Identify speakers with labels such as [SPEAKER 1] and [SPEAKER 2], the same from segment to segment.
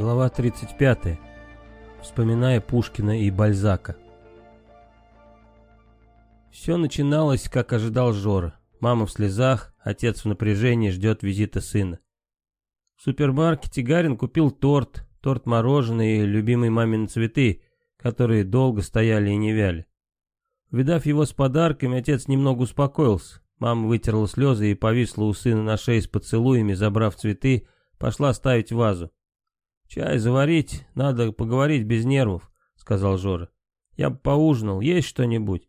[SPEAKER 1] Глава 35. Вспоминая Пушкина и Бальзака. Все начиналось, как ожидал Жора. Мама в слезах, отец в напряжении ждет визита сына. В супермаркете Гарин купил торт, торт-мороженое и любимые мамины цветы, которые долго стояли и не вяли. Увидав его с подарками, отец немного успокоился. Мама вытерла слезы и повисла у сына на шее с поцелуями, забрав цветы, пошла ставить вазу. «Чай заварить, надо поговорить без нервов», — сказал Жора. «Я бы поужинал, есть что-нибудь?»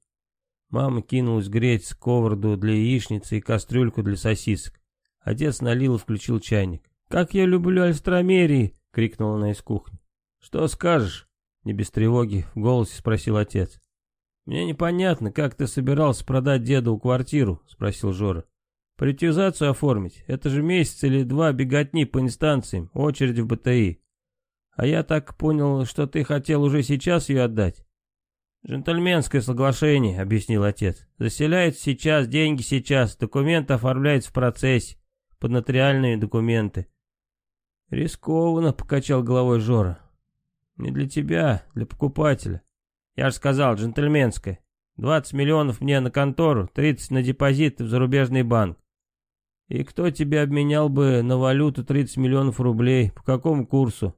[SPEAKER 1] Мама кинулась греть сковороду для яичницы и кастрюльку для сосисок. Отец налил и включил чайник. «Как я люблю альстромерии!» — крикнула она из кухни. «Что скажешь?» — не без тревоги в голосе спросил отец. «Мне непонятно, как ты собирался продать деду квартиру?» — спросил Жора. «Приватизацию оформить? Это же месяц или два беготни по инстанциям, очередь в БТИ. А я так понял, что ты хотел уже сейчас ее отдать. «Джентльменское соглашение», — объяснил отец. «Заселяют сейчас, деньги сейчас, документы оформляются в процессе, под нотариальные документы». «Рискованно», — покачал головой Жора. «Не для тебя, для покупателя. Я же сказал, джентльменское. 20 миллионов мне на контору, 30 на депозит в зарубежный банк. И кто тебе обменял бы на валюту 30 миллионов рублей? По какому курсу?»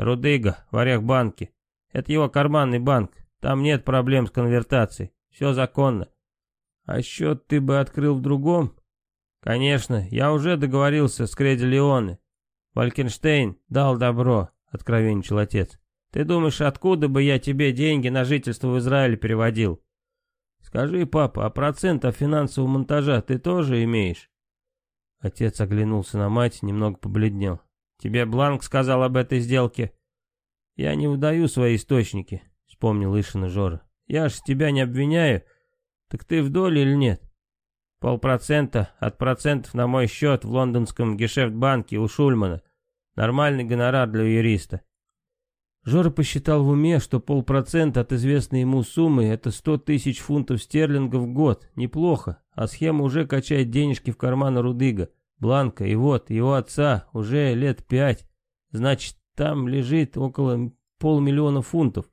[SPEAKER 1] Рудыга, в банке. Это его карманный банк. Там нет проблем с конвертацией. Все законно. А счет ты бы открыл в другом? Конечно, я уже договорился с Креди Леоне. Валькенштейн дал добро, откровенничал отец. Ты думаешь, откуда бы я тебе деньги на жительство в Израиле переводил? Скажи, папа, а процент от финансового монтажа ты тоже имеешь? Отец оглянулся на мать, немного побледнел. Тебе Бланк сказал об этой сделке?» «Я не удаю свои источники», — вспомнил Ишина Жора. «Я ж тебя не обвиняю. Так ты в доле или нет?» «Полпроцента от процентов на мой счет в лондонском гешефтбанке у Шульмана. Нормальный гонорар для юриста». Жора посчитал в уме, что полпроцента от известной ему суммы — это сто тысяч фунтов стерлингов в год. Неплохо, а схема уже качает денежки в карман Рудыга. Бланка, и вот, его отца уже лет пять. Значит, там лежит около полмиллиона фунтов.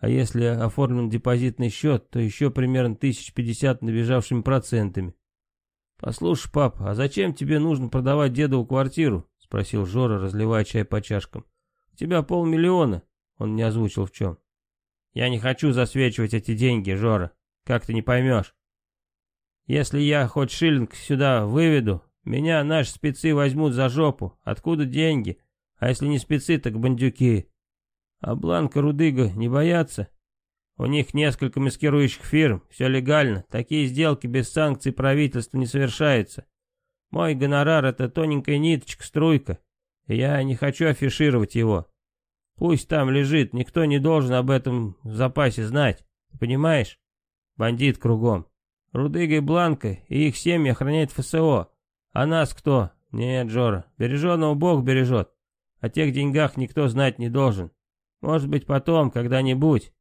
[SPEAKER 1] А если оформлен депозитный счет, то еще примерно тысяч пятьдесят набежавшими процентами. «Послушай, папа, а зачем тебе нужно продавать дедову квартиру?» — спросил Жора, разливая чай по чашкам. «У тебя полмиллиона», — он не озвучил в чем. «Я не хочу засвечивать эти деньги, Жора, как ты не поймешь. Если я хоть шиллинг сюда выведу, меня наши спецы возьмут за жопу. Откуда деньги? А если не спецы, так бандюки. А Бланка Рудыга не боятся? У них несколько маскирующих фирм, все легально. Такие сделки без санкций правительства не совершаются. Мой гонорар — это тоненькая ниточка, струйка. Я не хочу афишировать его. Пусть там лежит, никто не должен об этом в запасе знать. Понимаешь? Бандит кругом. Рудыга и Бланка и их семьи охраняет ФСО. А нас кто? Нет, Джора, береженного Бог бережет. О тех деньгах никто знать не должен. Может быть, потом, когда-нибудь.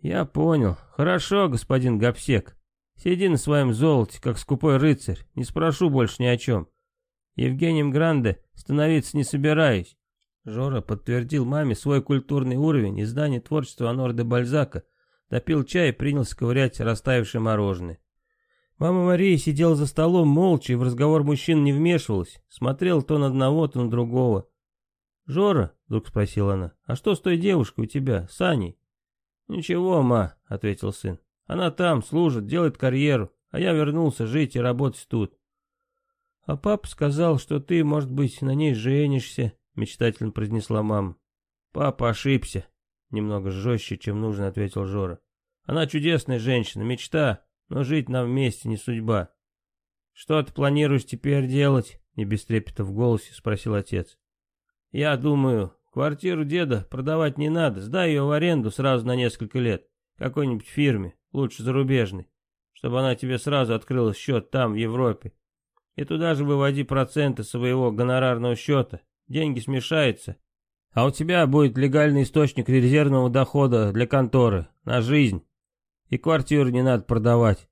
[SPEAKER 1] Я понял. Хорошо, господин Гапсек. Сиди на своем золоте, как скупой рыцарь. Не спрошу больше ни о чем. Евгением Гранде становиться не собираюсь. Жора подтвердил маме свой культурный уровень и знание творчества Анор Бальзака, допил чай и принялся ковырять растаявшее мороженое. Мама Мария сидела за столом молча и в разговор мужчин не вмешивалась, смотрела то на одного, то на другого. «Жора?» — вдруг спросила она. «А что с той девушкой у тебя, с Аней?» «Ничего, ма», — ответил сын. «Она там, служит, делает карьеру, а я вернулся жить и работать тут». «А папа сказал, что ты, может быть, на ней женишься», — мечтательно произнесла мама. «Папа ошибся», — немного жестче, чем нужно, ответил Жора. «Она чудесная женщина, мечта, но жить нам вместе не судьба. Что ты планируешь теперь делать? Не без трепета в голосе спросил отец. Я думаю, квартиру деда продавать не надо, сдай ее в аренду сразу на несколько лет, какой-нибудь фирме, лучше зарубежной, чтобы она тебе сразу открыла счет там, в Европе. И туда же выводи проценты своего гонорарного счета, деньги смешаются, а у тебя будет легальный источник резервного дохода для конторы, на жизнь. И квартиру не надо продавать.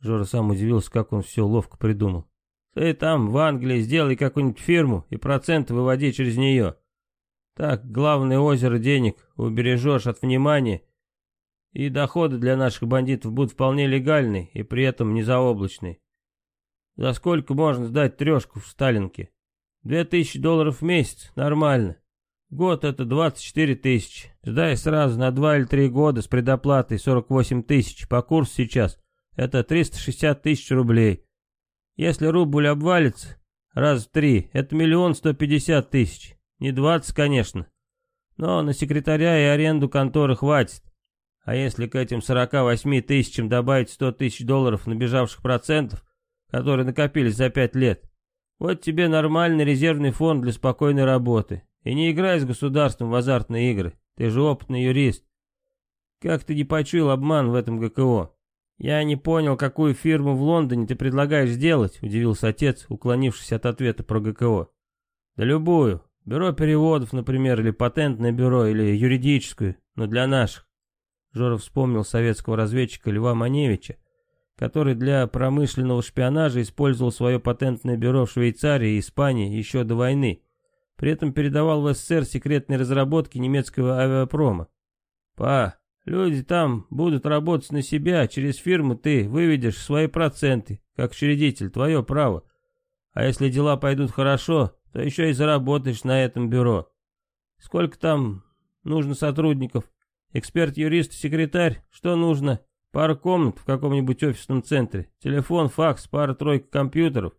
[SPEAKER 1] Жора сам удивился, как он все ловко придумал. Ты там, в Англии, сделай какую-нибудь фирму и проценты выводи через нее. Так, главное озеро денег убережешь от внимания, и доходы для наших бандитов будут вполне легальны и при этом не заоблачные. За сколько можно сдать трешку в Сталинке? Две тысячи долларов в месяц, нормально. Год это 24 тысячи. Сдай сразу на два или три года с предоплатой 48 тысяч. По курсу сейчас это 360 тысяч рублей. Если рубль обвалится, раз в три, это миллион сто пятьдесят тысяч. Не двадцать, конечно. Но на секретаря и аренду конторы хватит. А если к этим 48 тысячам добавить 100 тысяч долларов набежавших процентов, которые накопились за пять лет, вот тебе нормальный резервный фонд для спокойной работы. И не играй с государством в азартные игры. Ты же опытный юрист. Как ты не почуял обман в этом ГКО? Я не понял, какую фирму в Лондоне ты предлагаешь сделать, удивился отец, уклонившись от ответа про ГКО. Да любую. Бюро переводов, например, или патентное бюро, или юридическую, но для наших. Жоров вспомнил советского разведчика Льва Маневича, который для промышленного шпионажа использовал свое патентное бюро в Швейцарии и Испании еще до войны. При этом передавал в СССР секретные разработки немецкого авиапрома. «Па, люди там будут работать на себя, через фирму ты выведешь свои проценты, как учредитель, твое право. А если дела пойдут хорошо, то еще и заработаешь на этом бюро. Сколько там нужно сотрудников? Эксперт, юрист, секретарь, что нужно?» Пара комнат в каком-нибудь офисном центре, телефон, факс, пара-тройка компьютеров.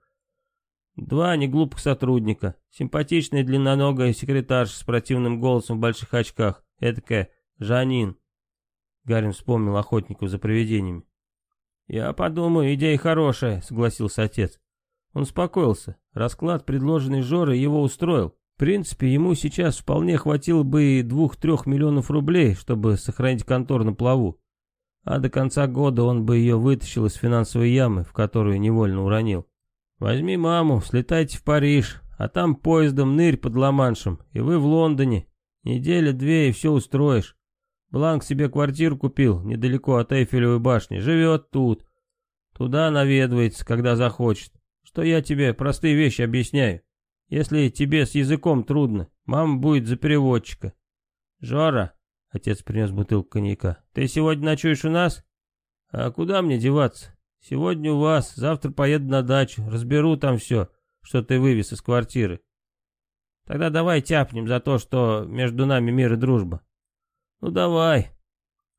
[SPEAKER 1] Два неглупых сотрудника, симпатичная длинноногая секретарша с противным голосом в больших очках, эдакая Жанин. Гарин вспомнил охотников за привидениями. «Я подумаю, идея хорошая», — согласился отец. Он успокоился. Расклад, предложенный Жорой, его устроил. В принципе, ему сейчас вполне хватило бы и двух-трех миллионов рублей, чтобы сохранить контор на плаву а до конца года он бы ее вытащил из финансовой ямы, в которую невольно уронил. Возьми маму, слетайте в Париж, а там поездом нырь под Ла-Маншем, и вы в Лондоне. Неделя-две и все устроишь. Бланк себе квартиру купил, недалеко от Эйфелевой башни, живет тут. Туда наведывается, когда захочет. Что я тебе простые вещи объясняю. Если тебе с языком трудно, мама будет за переводчика. Жора, Отец принес бутылку коньяка. «Ты сегодня ночуешь у нас?» «А куда мне деваться? Сегодня у вас, завтра поеду на дачу, разберу там все, что ты вывез из квартиры. Тогда давай тяпнем за то, что между нами мир и дружба». «Ну давай».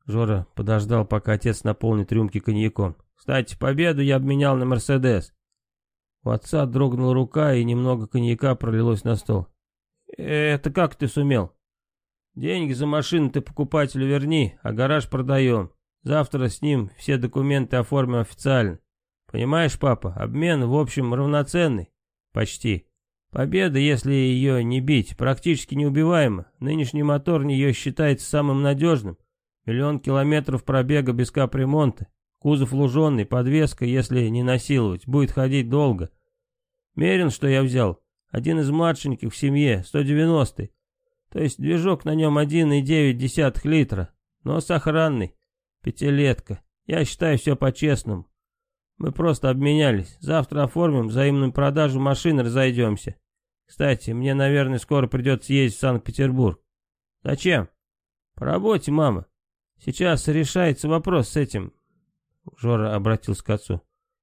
[SPEAKER 1] Жора подождал, пока отец наполнит рюмки коньяком. «Кстати, победу я обменял на Мерседес». У отца дрогнула рука, и немного коньяка пролилось на стол. «Это как ты сумел?» Деньги за машину ты покупателю верни, а гараж продаем. Завтра с ним все документы оформим официально. Понимаешь, папа, обмен, в общем, равноценный. Почти. Победа, если ее не бить, практически неубиваема. Нынешний мотор ее считается самым надежным. Миллион километров пробега без капремонта. Кузов луженый, подвеска, если не насиловать, будет ходить долго. Мерин, что я взял, один из младшеньких в семье, 190-й. То есть движок на нем 1,9 литра, но сохранный, пятилетка. Я считаю все по-честному. Мы просто обменялись. Завтра оформим взаимную продажу машин, разойдемся. Кстати, мне, наверное, скоро придется ездить в Санкт-Петербург. Зачем? По работе, мама. Сейчас решается вопрос с этим. Жора обратился к отцу.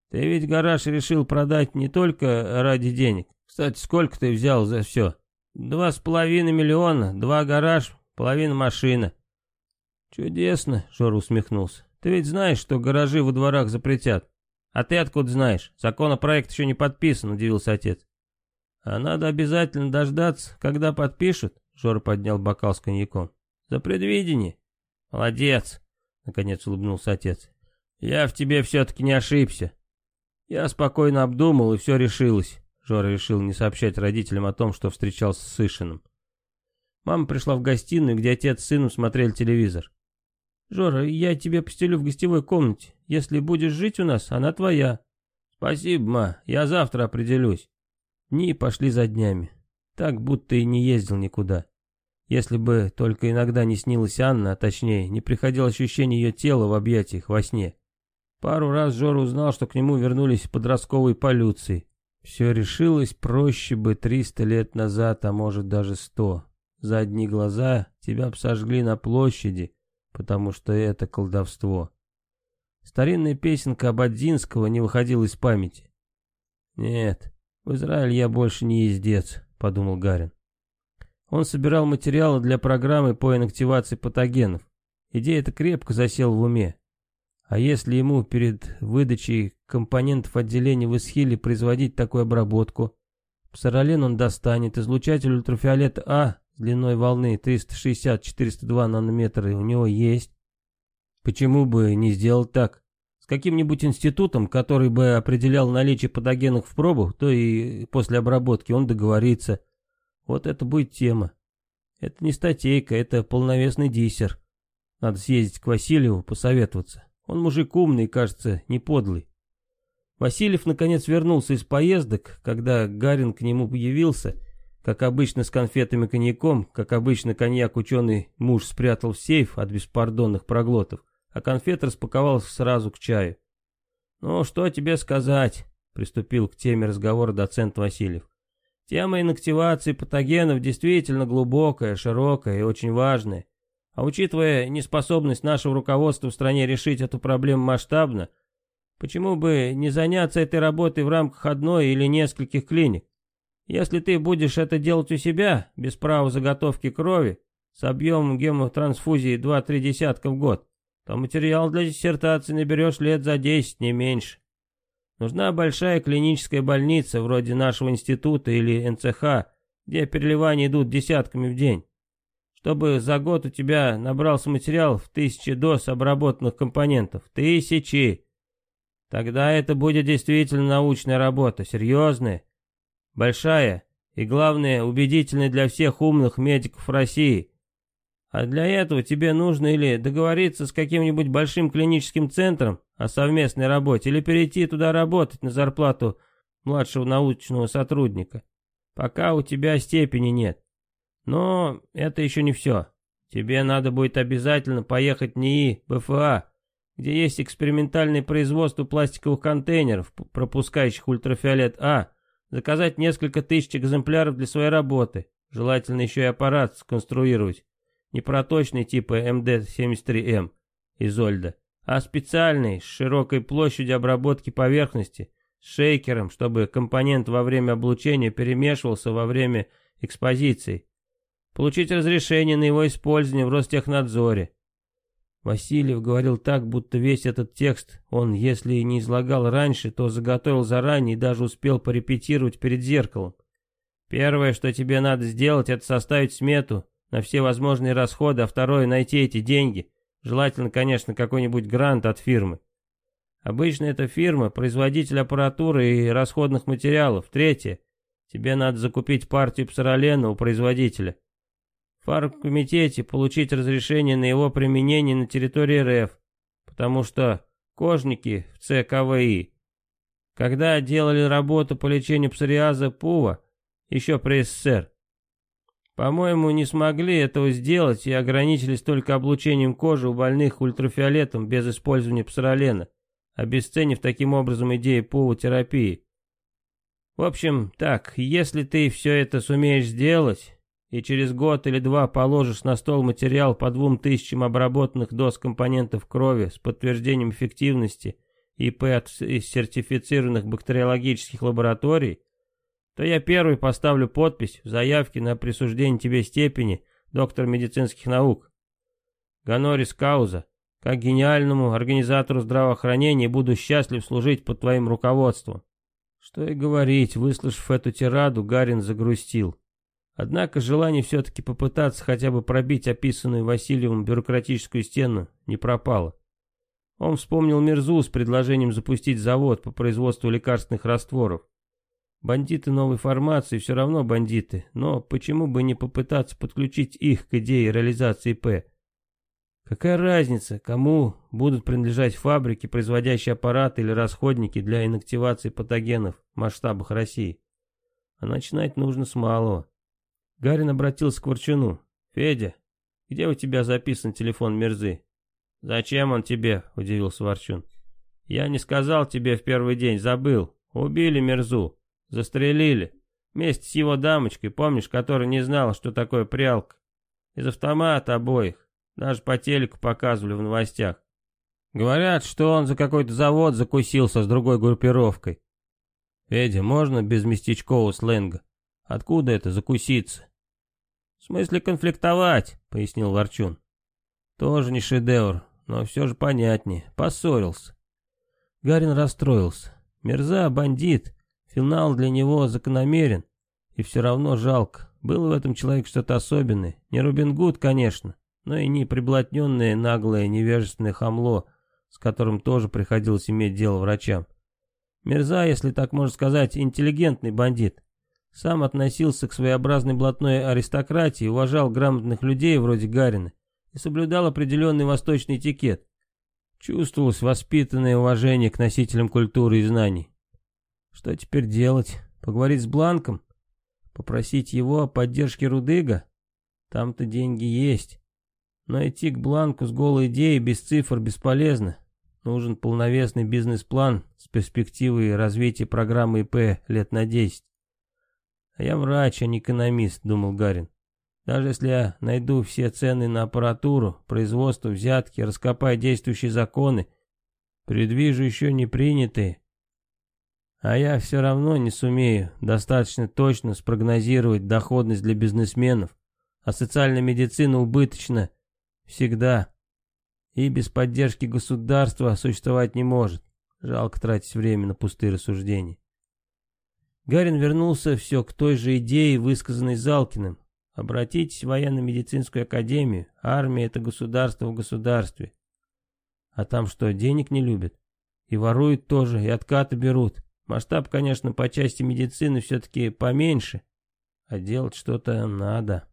[SPEAKER 1] Ты ведь гараж решил продать не только ради денег. Кстати, сколько ты взял за все? Два с половиной миллиона, два гараж, половина машина. Чудесно, Жор усмехнулся. Ты ведь знаешь, что гаражи во дворах запретят. А ты откуда знаешь? Законопроект еще не подписан, удивился отец. А надо обязательно дождаться, когда подпишут. Жор поднял бокал с коньяком. За предвидение. Молодец, наконец улыбнулся отец. Я в тебе все-таки не ошибся. Я спокойно обдумал, и все решилось. Жора решил не сообщать родителям о том, что встречался с Сышиным. Мама пришла в гостиную, где отец с сыном смотрели телевизор. «Жора, я тебе постелю в гостевой комнате. Если будешь жить у нас, она твоя». «Спасибо, ма, я завтра определюсь». Дни пошли за днями. Так, будто и не ездил никуда. Если бы только иногда не снилась Анна, а точнее, не приходило ощущение ее тела в объятиях во сне. Пару раз Жора узнал, что к нему вернулись подростковые полюции. Все решилось проще бы триста лет назад, а может даже сто. за одни глаза тебя б сожгли на площади, потому что это колдовство. Старинная песенка Абадзинского не выходила из памяти. «Нет, в Израиль я больше не ездец», — подумал Гарин. Он собирал материалы для программы по инактивации патогенов. Идея эта крепко засела в уме. А если ему перед выдачей компонентов отделения в Исхиле производить такую обработку, псоролен он достанет, излучатель ультрафиолета А с длиной волны 360-402 нанометра у него есть. Почему бы не сделать так? С каким-нибудь институтом, который бы определял наличие патогенов в пробу, то и после обработки он договорится. Вот это будет тема. Это не статейка, это полновесный диссер. Надо съездить к Васильеву, посоветоваться. Он мужик умный, кажется, не подлый. Васильев наконец вернулся из поездок, когда Гарин к нему явился, как обычно с конфетами коньяком, как обычно коньяк ученый муж спрятал в сейф от беспардонных проглотов а конфет распаковал сразу к чаю. «Ну, что тебе сказать?» — приступил к теме разговора доцент Васильев. «Тема инактивации патогенов действительно глубокая, широкая и очень важная. А учитывая неспособность нашего руководства в стране решить эту проблему масштабно, почему бы не заняться этой работой в рамках одной или нескольких клиник? Если ты будешь это делать у себя, без права заготовки крови, с объемом гемотрансфузии 2-3 десятка в год, то материал для диссертации наберешь лет за 10, не меньше. Нужна большая клиническая больница, вроде нашего института или НЦХ, где переливания идут десятками в день. Чтобы за год у тебя набрался материал в тысячи доз обработанных компонентов. Тысячи! Тогда это будет действительно научная работа, серьезная, большая и, главное, убедительная для всех умных медиков России – а для этого тебе нужно или договориться с каким-нибудь большим клиническим центром о совместной работе, или перейти туда работать на зарплату младшего научного сотрудника. Пока у тебя степени нет. Но это еще не все. Тебе надо будет обязательно поехать в НИИ БФА, где есть экспериментальное производство пластиковых контейнеров, пропускающих ультрафиолет А, заказать несколько тысяч экземпляров для своей работы, желательно еще и аппарат сконструировать не проточный типа МД-73М Изольда, а специальный, с широкой площадью обработки поверхности, с шейкером, чтобы компонент во время облучения перемешивался во время экспозиции. Получить разрешение на его использование в Ростехнадзоре. Васильев говорил так, будто весь этот текст он, если и не излагал раньше, то заготовил заранее и даже успел порепетировать перед зеркалом. Первое, что тебе надо сделать, это составить смету на все возможные расходы, а второе найти эти деньги. Желательно, конечно, какой-нибудь грант от фирмы. Обычно это фирма, производитель аппаратуры и расходных материалов. Третье. Тебе надо закупить партию псоролена у производителя. В фармкомитете получить разрешение на его применение на территории РФ. Потому что кожники в ЦКВИ, когда делали работу по лечению псориаза ПУВа, еще при СССР, по-моему, не смогли этого сделать и ограничились только облучением кожи у больных ультрафиолетом без использования псоролена, обесценив таким образом идею полутерапии. В общем, так, если ты все это сумеешь сделать, и через год или два положишь на стол материал по двум тысячам обработанных доз компонентов крови с подтверждением эффективности ИП от сертифицированных бактериологических лабораторий, то я первый поставлю подпись в заявке на присуждение тебе степени доктор медицинских наук. Ганорис Кауза, как гениальному организатору здравоохранения буду счастлив служить под твоим руководством. Что и говорить, выслушав эту тираду, Гарин загрустил. Однако желание все-таки попытаться хотя бы пробить описанную Васильевым бюрократическую стену не пропало. Он вспомнил Мирзу с предложением запустить завод по производству лекарственных растворов. Бандиты новой формации все равно бандиты, но почему бы не попытаться подключить их к идее реализации П? Какая разница, кому будут принадлежать фабрики, производящие аппараты или расходники для инактивации патогенов в масштабах России? А начинать нужно с малого. Гарин обратился к Ворчуну. «Федя, где у тебя записан телефон Мерзы?» «Зачем он тебе?» — удивился Ворчун. «Я не сказал тебе в первый день, забыл. Убили Мерзу. Застрелили. Вместе с его дамочкой, помнишь, которая не знала, что такое прялка. Из автомата обоих. Даже по телеку показывали в новостях. Говорят, что он за какой-то завод закусился с другой группировкой. Федя, можно без местечкового сленга? Откуда это закуситься? В смысле конфликтовать, пояснил Ворчун. Тоже не шедевр, но все же понятнее. Поссорился. Гарин расстроился. Мерза, бандит. Финал для него закономерен. И все равно жалко. Было в этом человеке что-то особенное. Не Робин Гуд, конечно, но и не приблотненное наглое невежественное хамло, с которым тоже приходилось иметь дело врачам. Мерза, если так можно сказать, интеллигентный бандит. Сам относился к своеобразной блатной аристократии, уважал грамотных людей вроде Гарина и соблюдал определенный восточный этикет. Чувствовалось воспитанное уважение к носителям культуры и знаний. Что теперь делать? Поговорить с Бланком? Попросить его о поддержке Рудыга? Там-то деньги есть. Но идти к Бланку с голой идеей без цифр бесполезно. Нужен полновесный бизнес-план с перспективой развития программы ИП лет на 10. А я врач, а не экономист, думал Гарин. Даже если я найду все цены на аппаратуру, производство, взятки, раскопаю действующие законы, предвижу еще не принятые, а я все равно не сумею достаточно точно спрогнозировать доходность для бизнесменов, а социальная медицина убыточна всегда и без поддержки государства существовать не может. Жалко тратить время на пустые рассуждения. Гарин вернулся все к той же идее, высказанной Залкиным. Обратитесь в военно-медицинскую академию. Армия — это государство в государстве. А там что, денег не любят? И воруют тоже, и откаты берут. Масштаб, конечно, по части медицины все-таки поменьше. А делать что-то надо.